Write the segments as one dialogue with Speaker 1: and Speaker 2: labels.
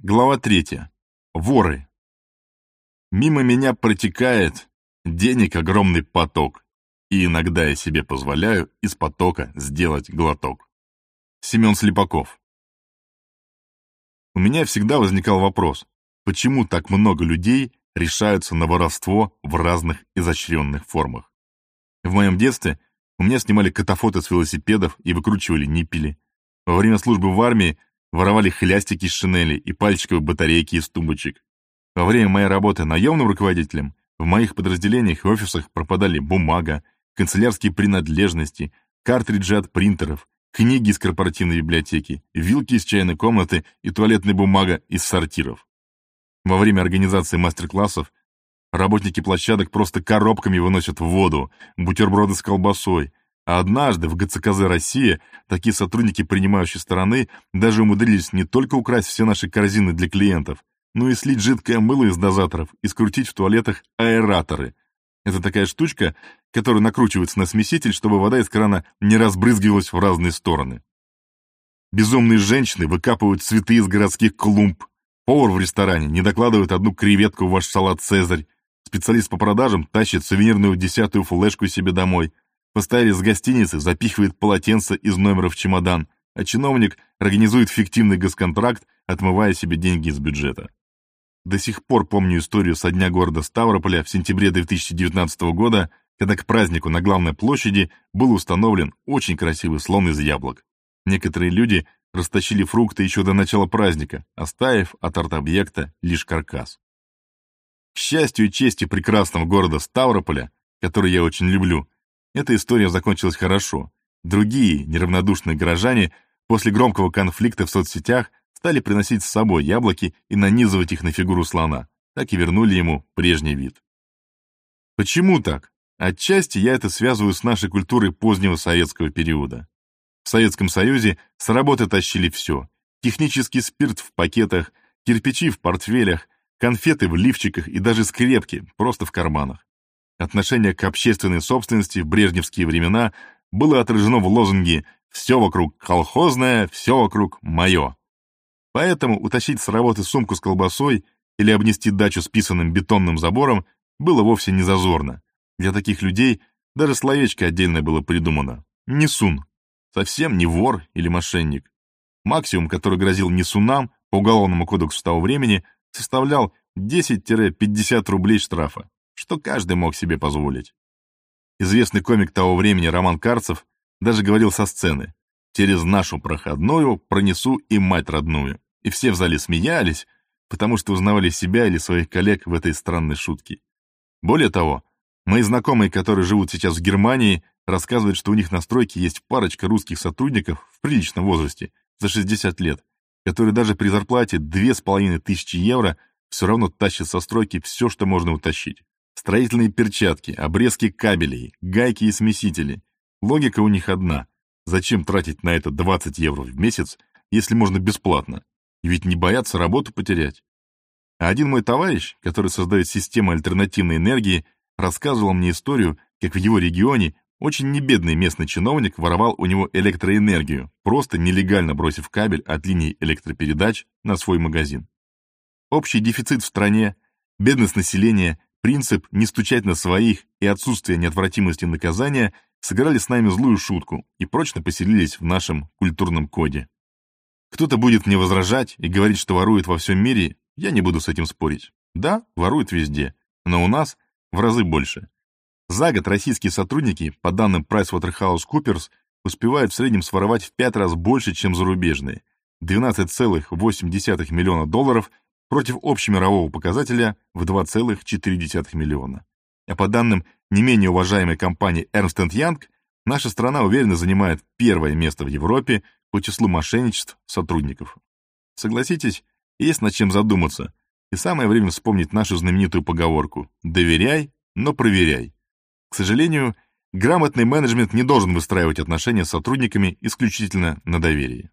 Speaker 1: Глава третья. Воры. Мимо меня протекает денег огромный поток, и иногда я себе позволяю из потока сделать глоток. Семен Слепаков. У меня всегда возникал вопрос, почему так много людей решаются на воровство в разных изощренных формах. В моем детстве у меня снимали катафоты с велосипедов и выкручивали ниппели. Во время службы в армии воровали хлястики из шинели и пальчиковые батарейки из тумбочек. Во время моей работы наемным руководителем в моих подразделениях и офисах пропадали бумага, канцелярские принадлежности, картриджи от принтеров, книги из корпоративной библиотеки, вилки из чайной комнаты и туалетная бумага из сортиров. Во время организации мастер-классов работники площадок просто коробками выносят воду бутерброды с колбасой, а однажды в ГЦКЗ «Россия» такие сотрудники принимающей стороны даже умудрились не только украсть все наши корзины для клиентов, но и слить жидкое мыло из дозаторов и скрутить в туалетах аэраторы. Это такая штучка, которая накручивается на смеситель, чтобы вода из крана не разбрызгивалась в разные стороны. Безумные женщины выкапывают цветы из городских клумб. Повар в ресторане не докладывает одну креветку в ваш салат «Цезарь». Специалист по продажам тащит сувенирную десятую флешку себе домой – Поставили с гостиницы запихивает полотенце из номера в чемодан, а чиновник организует фиктивный госконтракт, отмывая себе деньги из бюджета. До сих пор помню историю со дня города Ставрополя в сентябре 2019 года, когда к празднику на главной площади был установлен очень красивый слон из яблок. Некоторые люди растащили фрукты еще до начала праздника, оставив от арт-объекта лишь каркас. К счастью и чести прекрасного города Ставрополя, который я очень люблю, эта история закончилась хорошо. Другие, неравнодушные горожане, после громкого конфликта в соцсетях стали приносить с собой яблоки и нанизывать их на фигуру слона. Так и вернули ему прежний вид. Почему так? Отчасти я это связываю с нашей культурой позднего советского периода. В Советском Союзе с работы тащили все. Технический спирт в пакетах, кирпичи в портфелях, конфеты в лифчиках и даже скрепки просто в карманах. Отношение к общественной собственности в брежневские времена было отражено в лозунге «Все вокруг колхозное, все вокруг мое». Поэтому утащить с работы сумку с колбасой или обнести дачу списанным бетонным забором было вовсе не зазорно. Для таких людей даже словечко отдельное было придумано. Несун. Совсем не вор или мошенник. Максимум, который грозил несунам по уголовному кодексу того времени, составлял 10-50 рублей штрафа что каждый мог себе позволить. Известный комик того времени Роман Карцев даже говорил со сцены «Через нашу проходную пронесу и мать родную». И все в зале смеялись, потому что узнавали себя или своих коллег в этой странной шутке. Более того, мои знакомые, которые живут сейчас в Германии, рассказывают, что у них на стройке есть парочка русских сотрудников в приличном возрасте, за 60 лет, которые даже при зарплате 2500 евро все равно тащат со стройки все, что можно утащить. Строительные перчатки, обрезки кабелей, гайки и смесители. Логика у них одна. Зачем тратить на это 20 евро в месяц, если можно бесплатно? Ведь не боятся работу потерять. А один мой товарищ, который создает систему альтернативной энергии, рассказывал мне историю, как в его регионе очень небедный местный чиновник воровал у него электроэнергию, просто нелегально бросив кабель от линии электропередач на свой магазин. Общий дефицит в стране, бедность населения Принцип «не стучать на своих» и отсутствие неотвратимости наказания сыграли с нами злую шутку и прочно поселились в нашем культурном коде. Кто-то будет мне возражать и говорить, что ворует во всем мире, я не буду с этим спорить. Да, воруют везде, но у нас в разы больше. За год российские сотрудники, по данным PricewaterhouseCoopers, успевают в среднем своровать в 5 раз больше, чем зарубежные. 12,8 миллиона долларов против общемирового показателя в 2,4 миллиона. А по данным не менее уважаемой компании Ernst Young, наша страна уверенно занимает первое место в Европе по числу мошенничеств сотрудников. Согласитесь, есть над чем задуматься, и самое время вспомнить нашу знаменитую поговорку «доверяй, но проверяй». К сожалению, грамотный менеджмент не должен выстраивать отношения с сотрудниками исключительно на доверии.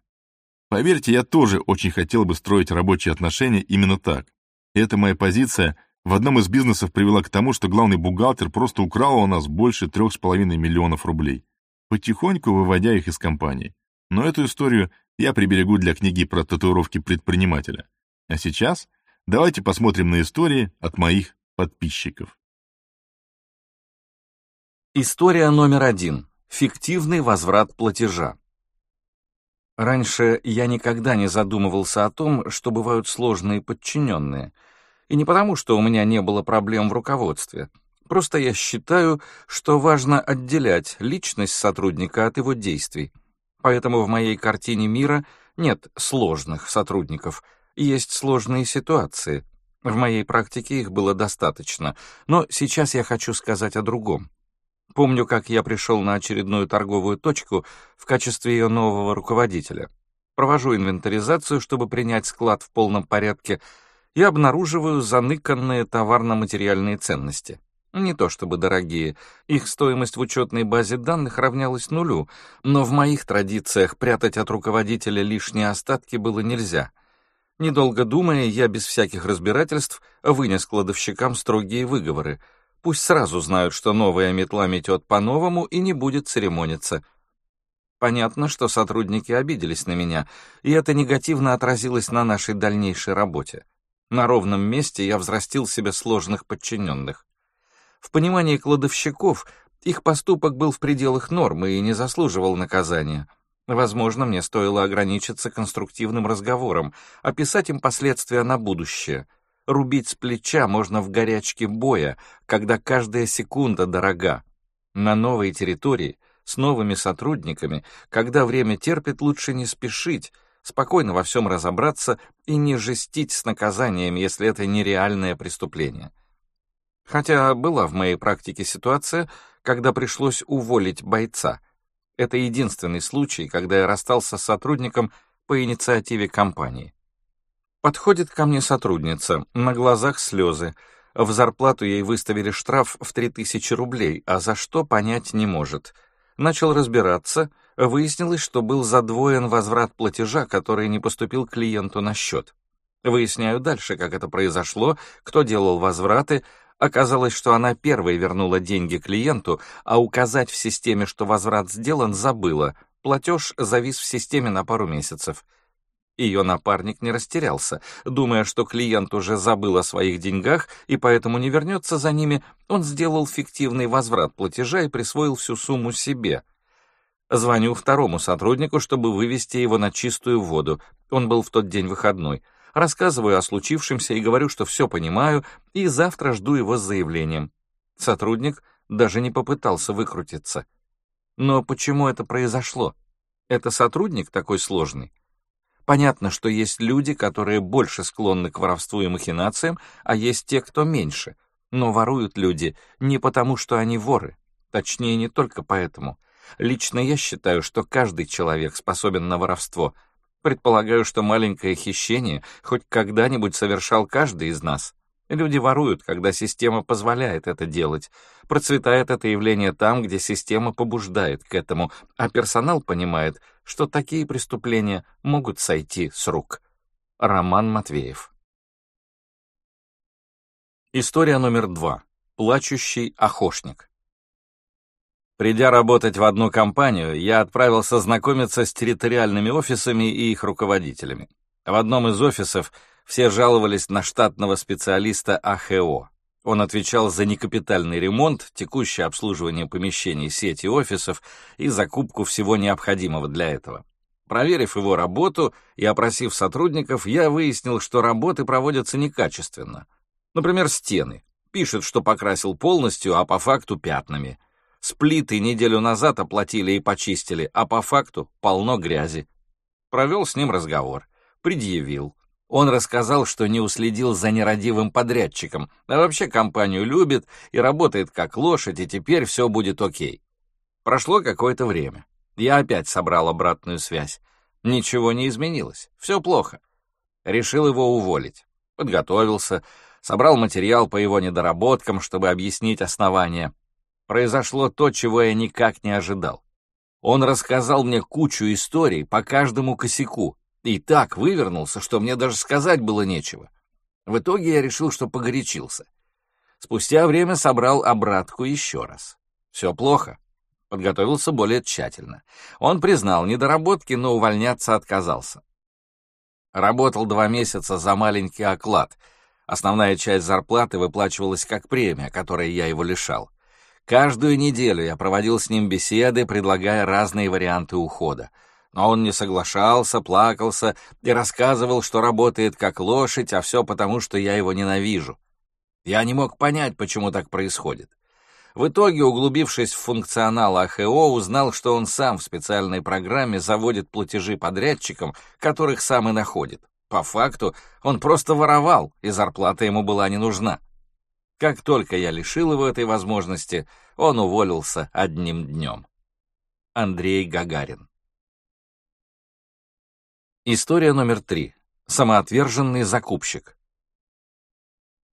Speaker 1: Поверьте, я тоже очень хотел бы строить рабочие отношения именно так. И эта моя позиция в одном из бизнесов привела к тому, что главный бухгалтер просто украл у нас больше трех с половиной миллионов рублей, потихоньку выводя их из компании. Но эту историю я приберегу для книги про татуировки предпринимателя. А сейчас давайте посмотрим на истории от моих подписчиков.
Speaker 2: История номер один. Фиктивный возврат платежа. Раньше я никогда не задумывался о том, что бывают сложные подчиненные. И не потому, что у меня не было проблем в руководстве. Просто я считаю, что важно отделять личность сотрудника от его действий. Поэтому в моей картине мира нет сложных сотрудников, есть сложные ситуации. В моей практике их было достаточно, но сейчас я хочу сказать о другом. Помню, как я пришел на очередную торговую точку в качестве ее нового руководителя. Провожу инвентаризацию, чтобы принять склад в полном порядке, и обнаруживаю заныканные товарно-материальные ценности. Не то чтобы дорогие, их стоимость в учетной базе данных равнялась нулю, но в моих традициях прятать от руководителя лишние остатки было нельзя. Недолго думая, я без всяких разбирательств вынес кладовщикам строгие выговоры — Пусть сразу знают, что новая метла метет по-новому и не будет церемониться. Понятно, что сотрудники обиделись на меня, и это негативно отразилось на нашей дальнейшей работе. На ровном месте я взрастил себе сложных подчиненных. В понимании кладовщиков их поступок был в пределах нормы и не заслуживал наказания. Возможно, мне стоило ограничиться конструктивным разговором, описать им последствия на будущее. Рубить с плеча можно в горячке боя, когда каждая секунда дорога. На новой территории, с новыми сотрудниками, когда время терпит, лучше не спешить, спокойно во всем разобраться и не жестить с наказанием, если это нереальное преступление. Хотя была в моей практике ситуация, когда пришлось уволить бойца. Это единственный случай, когда я расстался с сотрудником по инициативе компании. Подходит ко мне сотрудница, на глазах слезы. В зарплату ей выставили штраф в 3000 рублей, а за что понять не может. Начал разбираться, выяснилось, что был задвоен возврат платежа, который не поступил клиенту на счет. Выясняю дальше, как это произошло, кто делал возвраты. Оказалось, что она первой вернула деньги клиенту, а указать в системе, что возврат сделан, забыла. Платеж завис в системе на пару месяцев. Ее напарник не растерялся. Думая, что клиент уже забыл о своих деньгах и поэтому не вернется за ними, он сделал фиктивный возврат платежа и присвоил всю сумму себе. Звоню второму сотруднику, чтобы вывести его на чистую воду. Он был в тот день выходной. Рассказываю о случившемся и говорю, что все понимаю, и завтра жду его с заявлением. Сотрудник даже не попытался выкрутиться. Но почему это произошло? Это сотрудник такой сложный? Понятно, что есть люди, которые больше склонны к воровству и махинациям, а есть те, кто меньше. Но воруют люди не потому, что они воры. Точнее, не только поэтому. Лично я считаю, что каждый человек способен на воровство. Предполагаю, что маленькое хищение хоть когда-нибудь совершал каждый из нас. Люди воруют, когда система позволяет это делать. Процветает это явление там, где система побуждает к этому, а персонал понимает, что такие преступления могут сойти с рук. Роман Матвеев История номер два. Плачущий охошник. Придя работать в одну компанию, я отправился знакомиться с территориальными офисами и их руководителями. В одном из офисов все жаловались на штатного специалиста АХО. Он отвечал за некапитальный ремонт, текущее обслуживание помещений сети офисов и закупку всего необходимого для этого. Проверив его работу и опросив сотрудников, я выяснил, что работы проводятся некачественно. Например, стены. Пишет, что покрасил полностью, а по факту пятнами. Сплиты неделю назад оплатили и почистили, а по факту полно грязи. Провел с ним разговор. Предъявил. Он рассказал, что не уследил за нерадивым подрядчиком, а вообще компанию любит и работает как лошадь, и теперь все будет окей. Прошло какое-то время. Я опять собрал обратную связь. Ничего не изменилось, все плохо. Решил его уволить. Подготовился, собрал материал по его недоработкам, чтобы объяснить основания. Произошло то, чего я никак не ожидал. Он рассказал мне кучу историй по каждому косяку, и так вывернулся, что мне даже сказать было нечего. В итоге я решил, что погорячился. Спустя время собрал обратку еще раз. Все плохо. Подготовился более тщательно. Он признал недоработки, но увольняться отказался. Работал два месяца за маленький оклад. Основная часть зарплаты выплачивалась как премия, которой я его лишал. Каждую неделю я проводил с ним беседы, предлагая разные варианты ухода. Но он не соглашался, плакался и рассказывал, что работает как лошадь, а все потому, что я его ненавижу. Я не мог понять, почему так происходит. В итоге, углубившись в функционал АХО, узнал, что он сам в специальной программе заводит платежи подрядчикам, которых сам и находит. По факту, он просто воровал, и зарплата ему была не нужна. Как только я лишил его этой возможности, он уволился одним днем. Андрей Гагарин История номер три. Самоотверженный закупщик.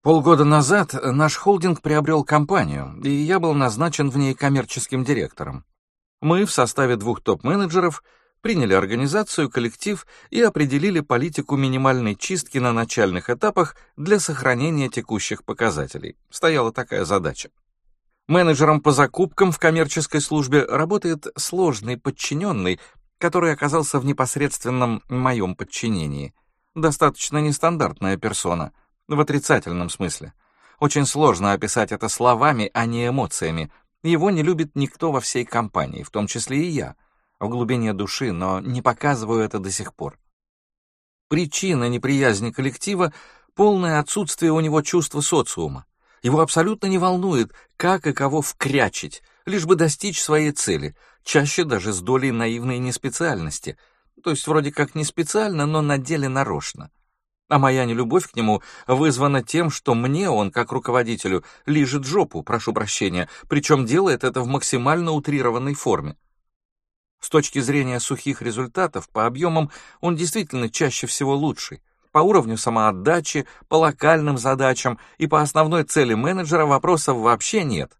Speaker 2: Полгода назад наш холдинг приобрел компанию, и я был назначен в ней коммерческим директором. Мы в составе двух топ-менеджеров приняли организацию, коллектив и определили политику минимальной чистки на начальных этапах для сохранения текущих показателей. Стояла такая задача. Менеджером по закупкам в коммерческой службе работает сложный подчиненный, который оказался в непосредственном моем подчинении. Достаточно нестандартная персона, в отрицательном смысле. Очень сложно описать это словами, а не эмоциями. Его не любит никто во всей компании, в том числе и я, в глубине души, но не показываю это до сих пор. Причина неприязни коллектива — полное отсутствие у него чувства социума. Его абсолютно не волнует, как и кого вкрячить, лишь бы достичь своей цели, чаще даже с долей наивной неспециальности, то есть вроде как не специально, но на деле нарочно. А моя нелюбовь к нему вызвана тем, что мне он, как руководителю, лижет жопу, прошу прощения, причем делает это в максимально утрированной форме. С точки зрения сухих результатов, по объемам он действительно чаще всего лучший. По уровню самоотдачи, по локальным задачам и по основной цели менеджера вопросов вообще нет.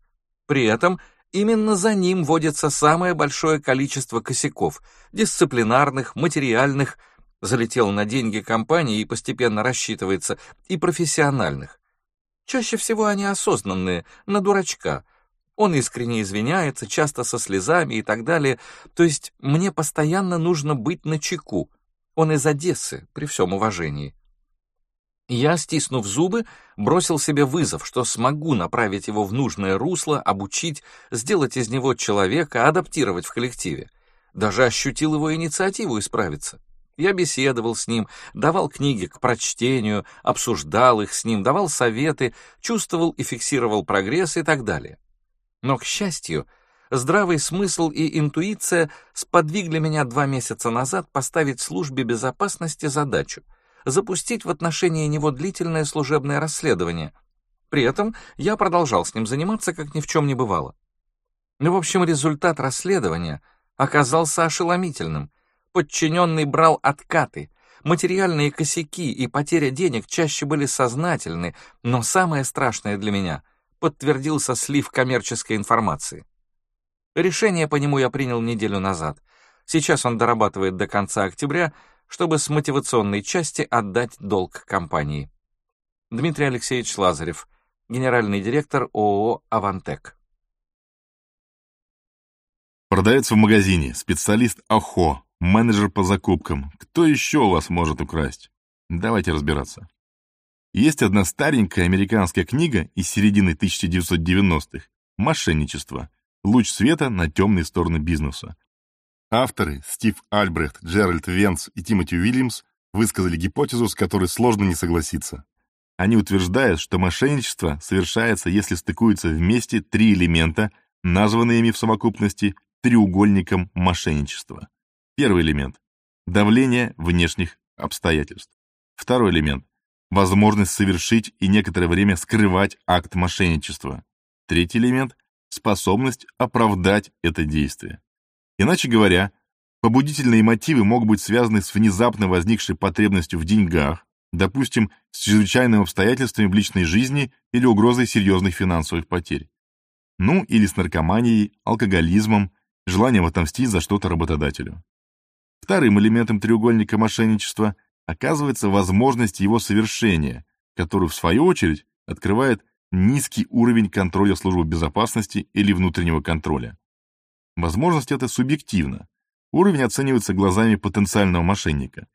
Speaker 2: При этом Именно за ним водится самое большое количество косяков, дисциплинарных, материальных, залетел на деньги компании и постепенно рассчитывается, и профессиональных. Чаще всего они осознанные, на дурачка. Он искренне извиняется, часто со слезами и так далее. То есть мне постоянно нужно быть на чеку. Он из Одессы, при всем уважении. Я, стиснув зубы, бросил себе вызов, что смогу направить его в нужное русло, обучить, сделать из него человека, адаптировать в коллективе. Даже ощутил его инициативу исправиться. Я беседовал с ним, давал книги к прочтению, обсуждал их с ним, давал советы, чувствовал и фиксировал прогресс и так далее. Но, к счастью, здравый смысл и интуиция сподвигли меня два месяца назад поставить службе безопасности задачу — запустить в отношении него длительное служебное расследование. При этом я продолжал с ним заниматься, как ни в чем не бывало. В общем, результат расследования оказался ошеломительным. Подчиненный брал откаты, материальные косяки и потеря денег чаще были сознательны, но самое страшное для меня — подтвердился слив коммерческой информации. Решение по нему я принял неделю назад. Сейчас он дорабатывает до конца октября — чтобы с мотивационной части отдать долг компании. Дмитрий Алексеевич Лазарев, генеральный директор ООО «Авантек».
Speaker 1: Продавец в магазине, специалист АХО, менеджер по закупкам. Кто еще вас может украсть? Давайте разбираться. Есть одна старенькая американская книга из середины 1990-х «Мошенничество. Луч света на темные стороны бизнеса». Авторы Стив Альбрехт, Джеральд Венс и Тимоти Уильямс высказали гипотезу, с которой сложно не согласиться. Они утверждают, что мошенничество совершается, если стыкуются вместе три элемента, названные ими в совокупности треугольником мошенничества. Первый элемент – давление внешних обстоятельств. Второй элемент – возможность совершить и некоторое время скрывать акт мошенничества. Третий элемент – способность оправдать это действие. Иначе говоря, побудительные мотивы могут быть связаны с внезапно возникшей потребностью в деньгах, допустим, с чрезвычайными обстоятельствами в личной жизни или угрозой серьезных финансовых потерь. Ну, или с наркоманией, алкоголизмом, желанием отомстить за что-то работодателю. Вторым элементом треугольника мошенничества оказывается возможность его совершения, которую, в свою очередь, открывает низкий уровень контроля службы безопасности или внутреннего контроля. Возможность эта субъективна. Уровень оценивается глазами потенциального мошенника.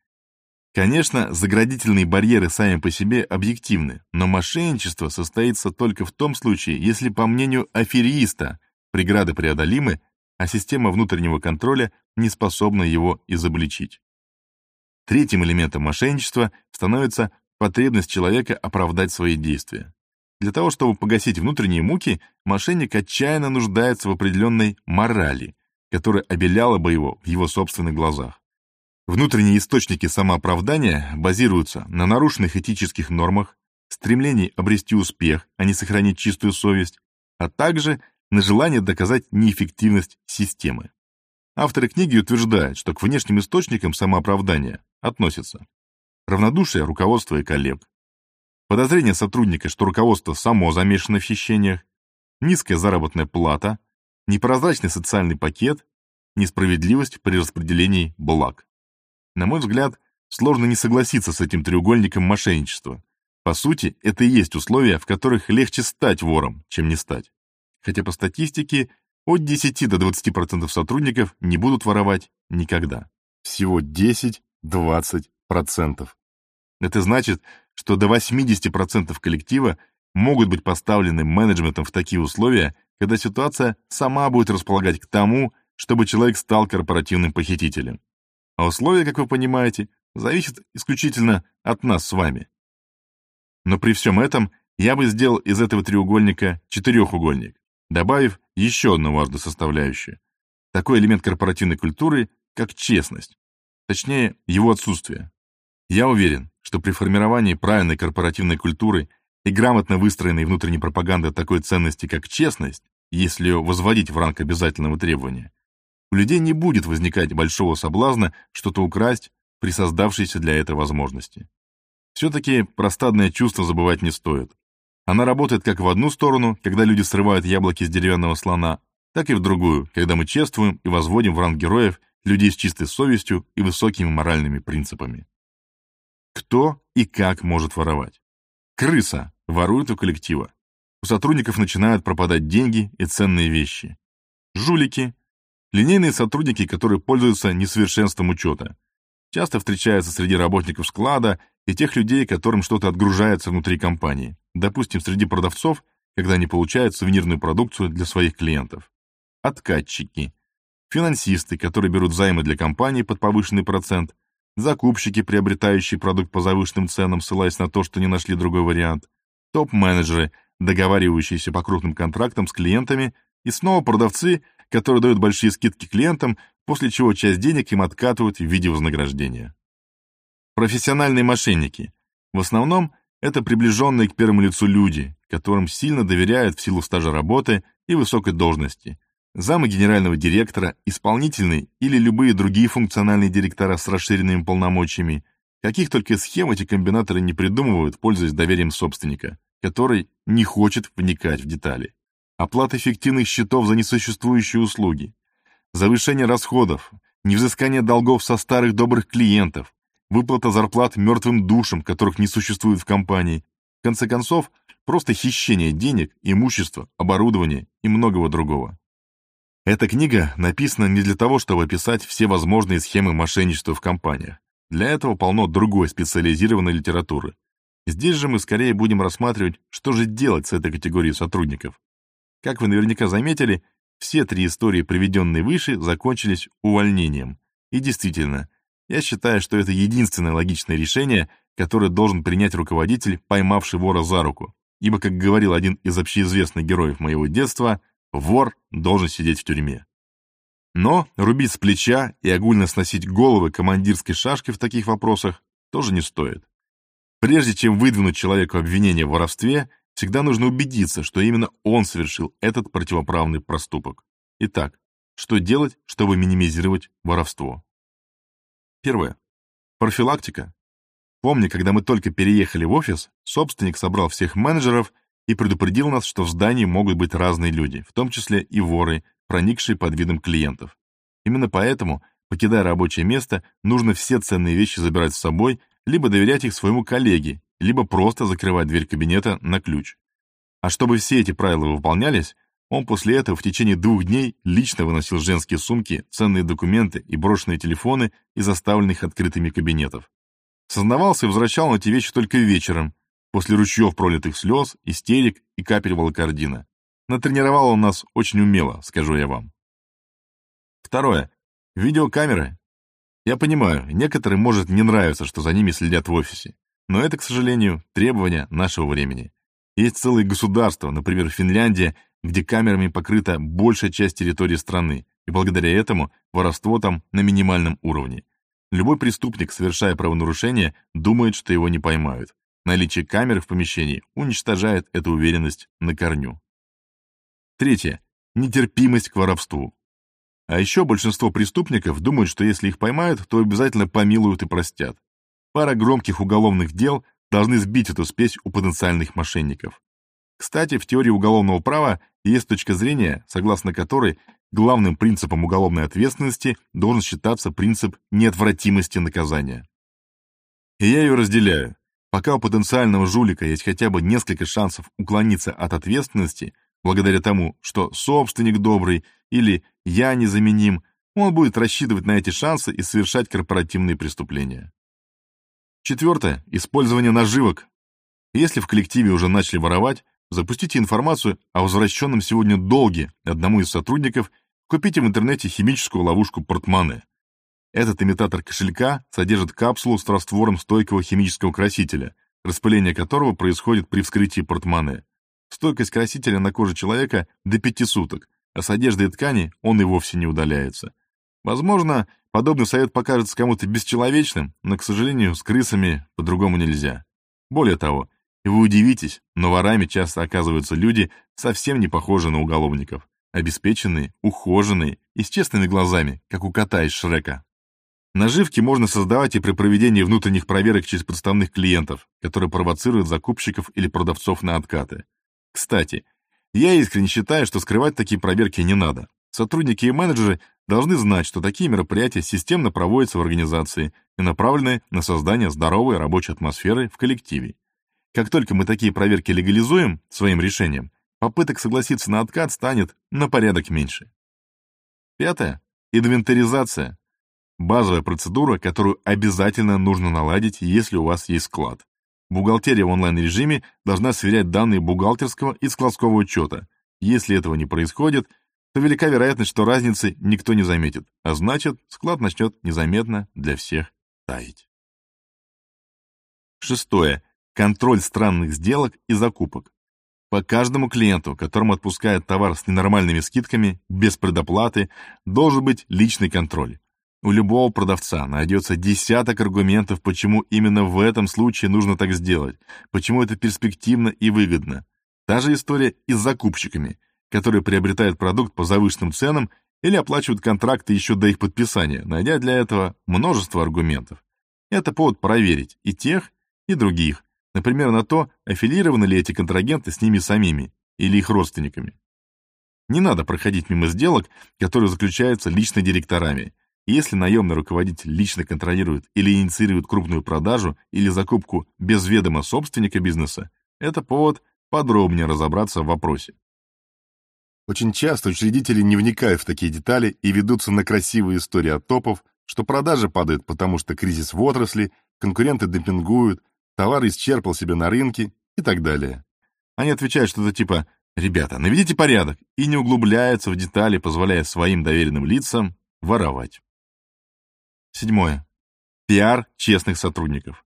Speaker 1: Конечно, заградительные барьеры сами по себе объективны, но мошенничество состоится только в том случае, если, по мнению афериста, преграды преодолимы, а система внутреннего контроля не способна его изобличить. Третьим элементом мошенничества становится потребность человека оправдать свои действия. Для того, чтобы погасить внутренние муки, мошенник отчаянно нуждается в определенной морали, которая обеляла бы его в его собственных глазах. Внутренние источники самооправдания базируются на нарушенных этических нормах, стремлении обрести успех, а не сохранить чистую совесть, а также на желание доказать неэффективность системы. Авторы книги утверждают, что к внешним источникам самооправдания относятся равнодушие руководства и коллег, подозрение сотрудника, что руководство само замешано в хищениях, низкая заработная плата, непрозрачный социальный пакет, несправедливость при распределении благ. На мой взгляд, сложно не согласиться с этим треугольником мошенничества. По сути, это и есть условия, в которых легче стать вором, чем не стать. Хотя по статистике от 10 до 20% сотрудников не будут воровать никогда. Всего 10-20%. Это значит, что до 80% коллектива могут быть поставлены менеджментом в такие условия, когда ситуация сама будет располагать к тому, чтобы человек стал корпоративным похитителем. А условия, как вы понимаете, зависят исключительно от нас с вами. Но при всем этом я бы сделал из этого треугольника четырехугольник, добавив еще одну важную составляющую. Такой элемент корпоративной культуры, как честность. Точнее, его отсутствие. Я уверен, что при формировании правильной корпоративной культуры и грамотно выстроенной внутренней пропаганды такой ценности, как честность, если ее возводить в ранг обязательного требования, у людей не будет возникать большого соблазна что-то украсть при создавшейся для этого возможности. Все-таки простадное чувство забывать не стоит. Она работает как в одну сторону, когда люди срывают яблоки с деревянного слона, так и в другую, когда мы чествуем и возводим в ранг героев людей с чистой совестью и высокими моральными принципами. Кто и как может воровать? Крыса ворует у коллектива. У сотрудников начинают пропадать деньги и ценные вещи. Жулики Линейные сотрудники, которые пользуются несовершенством учета. Часто встречаются среди работников склада и тех людей, которым что-то отгружается внутри компании. Допустим, среди продавцов, когда они получают сувенирную продукцию для своих клиентов. Откатчики. Финансисты, которые берут займы для компании под повышенный процент. Закупщики, приобретающие продукт по завышенным ценам, ссылаясь на то, что не нашли другой вариант. Топ-менеджеры, договаривающиеся по крупным контрактам с клиентами. И снова продавцы – которые дают большие скидки клиентам, после чего часть денег им откатывают в виде вознаграждения. Профессиональные мошенники. В основном это приближенные к первому лицу люди, которым сильно доверяют в силу стажа работы и высокой должности. Замы генерального директора, исполнительный или любые другие функциональные директора с расширенными полномочиями, каких только схем эти комбинаторы не придумывают, пользуясь доверием собственника, который не хочет вникать в детали оплата фиктивных счетов за несуществующие услуги, завышение расходов, невзыскание долгов со старых добрых клиентов, выплата зарплат мертвым душам, которых не существует в компании, в конце концов, просто хищение денег, имущества, оборудования и многого другого. Эта книга написана не для того, чтобы описать все возможные схемы мошенничества в компаниях. Для этого полно другой специализированной литературы. Здесь же мы скорее будем рассматривать, что же делать с этой категорией сотрудников, как вы наверняка заметили, все три истории, приведенные выше, закончились увольнением. И действительно, я считаю, что это единственное логичное решение, которое должен принять руководитель, поймавший вора за руку. Ибо, как говорил один из общеизвестных героев моего детства, вор должен сидеть в тюрьме. Но рубить с плеча и огульно сносить головы командирской шашки в таких вопросах тоже не стоит. Прежде чем выдвинуть человеку обвинение в воровстве, Всегда нужно убедиться, что именно он совершил этот противоправный проступок. Итак, что делать, чтобы минимизировать воровство? Первое. Профилактика. Помни, когда мы только переехали в офис, собственник собрал всех менеджеров и предупредил нас, что в здании могут быть разные люди, в том числе и воры, проникшие под видом клиентов. Именно поэтому, покидая рабочее место, нужно все ценные вещи забирать с собой, либо доверять их своему коллеге, либо просто закрывать дверь кабинета на ключ. А чтобы все эти правила выполнялись, он после этого в течение двух дней лично выносил женские сумки, ценные документы и брошенные телефоны из оставленных открытыми кабинетов. Сознавался и возвращал на эти вещи только вечером, после ручьев пролитых слез, истерик и капель волокордина. Натренировал он нас очень умело, скажу я вам. Второе. Видеокамеры. Я понимаю, некоторым может не нравиться, что за ними следят в офисе. Но это, к сожалению, требования нашего времени. Есть целые государства, например, Финляндия, где камерами покрыта большая часть территории страны, и благодаря этому воровство там на минимальном уровне. Любой преступник, совершая правонарушение, думает, что его не поймают. Наличие камер в помещении уничтожает эту уверенность на корню. Третье. Нетерпимость к воровству. А еще большинство преступников думают, что если их поймают, то обязательно помилуют и простят. Пара громких уголовных дел должны сбить эту спесь у потенциальных мошенников. Кстати, в теории уголовного права есть точка зрения, согласно которой главным принципом уголовной ответственности должен считаться принцип неотвратимости наказания. И я ее разделяю. Пока у потенциального жулика есть хотя бы несколько шансов уклониться от ответственности, благодаря тому, что собственник добрый или я незаменим, он будет рассчитывать на эти шансы и совершать корпоративные преступления. Четвертое. Использование наживок. Если в коллективе уже начали воровать, запустите информацию о возвращенном сегодня долге одному из сотрудников, купите в интернете химическую ловушку портманы. Этот имитатор кошелька содержит капсулу с раствором стойкого химического красителя, распыление которого происходит при вскрытии портмоне. Стойкость красителя на коже человека до пяти суток, а с одежды и ткани он и вовсе не удаляется. Возможно, подобный совет покажется кому-то бесчеловечным, но, к сожалению, с крысами по-другому нельзя. Более того, и вы удивитесь, но ворами часто оказываются люди, совсем не похожие на уголовников, обеспеченные, ухоженные и с честными глазами, как у кота из Шрека. Наживки можно создавать и при проведении внутренних проверок через подставных клиентов, которые провоцируют закупщиков или продавцов на откаты. Кстати, я искренне считаю, что скрывать такие проверки не надо. Сотрудники и менеджеры должны знать, что такие мероприятия системно проводятся в организации и направлены на создание здоровой рабочей атмосферы в коллективе. Как только мы такие проверки легализуем своим решением, попыток согласиться на откат станет на порядок меньше. Пятое. Инвентаризация. Базовая процедура, которую обязательно нужно наладить, если у вас есть склад. Бухгалтерия в онлайн-режиме должна сверять данные бухгалтерского и складского учета. Если этого не происходит, то велика вероятность, что разницы никто не заметит, а значит, склад начнет незаметно для всех таять. Шестое. Контроль странных сделок и закупок. По каждому клиенту, которому отпускают товар с ненормальными скидками, без предоплаты, должен быть личный контроль. У любого продавца найдется десяток аргументов, почему именно в этом случае нужно так сделать, почему это перспективно и выгодно. Та же история и с закупщиками, которые приобретают продукт по завышенным ценам или оплачивают контракты еще до их подписания, найдя для этого множество аргументов. Это повод проверить и тех, и других, например, на то, аффилированы ли эти контрагенты с ними самими или их родственниками. Не надо проходить мимо сделок, которые заключаются лично директорами, если наемный руководитель лично контролирует или инициирует крупную продажу или закупку без ведома собственника бизнеса, это повод подробнее разобраться в вопросе. Очень часто учредители не вникают в такие детали и ведутся на красивые истории от топов, что продажи падают потому, что кризис в отрасли, конкуренты демпингуют, товар исчерпал себя на рынке и так далее. Они отвечают что-то типа «Ребята, наведите порядок» и не углубляются в детали, позволяя своим доверенным лицам воровать. Седьмое. Пиар честных сотрудников.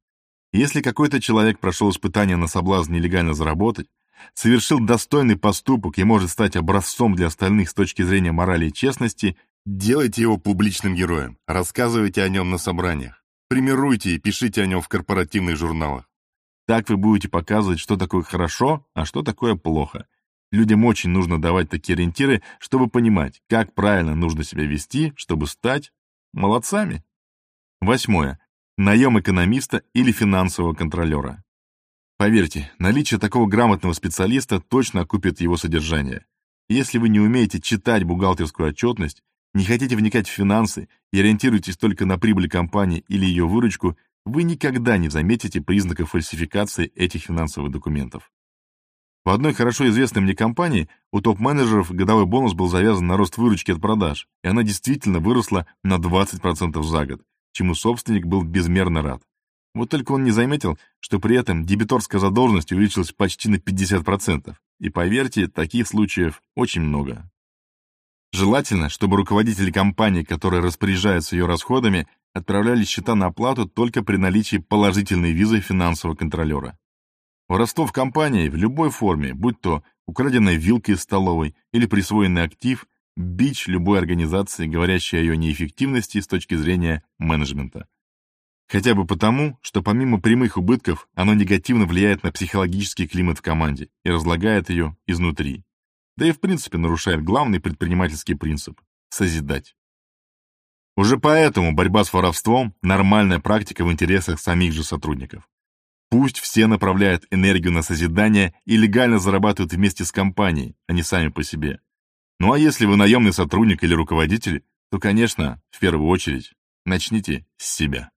Speaker 1: Если какой-то человек прошел испытание на соблазн нелегально заработать, совершил достойный поступок и может стать образцом для остальных с точки зрения морали и честности, делайте его публичным героем, рассказывайте о нем на собраниях, примируйте и пишите о нем в корпоративных журналах. Так вы будете показывать, что такое хорошо, а что такое плохо. Людям очень нужно давать такие ориентиры, чтобы понимать, как правильно нужно себя вести, чтобы стать молодцами. Восьмое. Наем экономиста или финансового контролера. Поверьте, наличие такого грамотного специалиста точно окупит его содержание. Если вы не умеете читать бухгалтерскую отчетность, не хотите вникать в финансы и ориентируетесь только на прибыль компании или ее выручку, вы никогда не заметите признаков фальсификации этих финансовых документов. В одной хорошо известной мне компании у топ-менеджеров годовой бонус был завязан на рост выручки от продаж, и она действительно выросла на 20% за год, чему собственник был безмерно рад. Вот только он не заметил, что при этом дебиторская задолженность увеличилась почти на 50%. И поверьте, таких случаев очень много. Желательно, чтобы руководители компании, которые распоряжаются ее расходами, отправляли счета на оплату только при наличии положительной визы финансового контролера. Воровство в компании в любой форме, будь то украденная вилка из столовой или присвоенный актив, бич любой организации, говорящей о ее неэффективности с точки зрения менеджмента. Хотя бы потому, что помимо прямых убытков, оно негативно влияет на психологический климат в команде и разлагает ее изнутри. Да и в принципе нарушает главный предпринимательский принцип – созидать. Уже поэтому борьба с воровством – нормальная практика в интересах самих же сотрудников. Пусть все направляют энергию на созидание и легально зарабатывают вместе с компанией, а не сами по себе. Ну а если вы наемный сотрудник или руководитель, то, конечно, в первую очередь, начните с себя.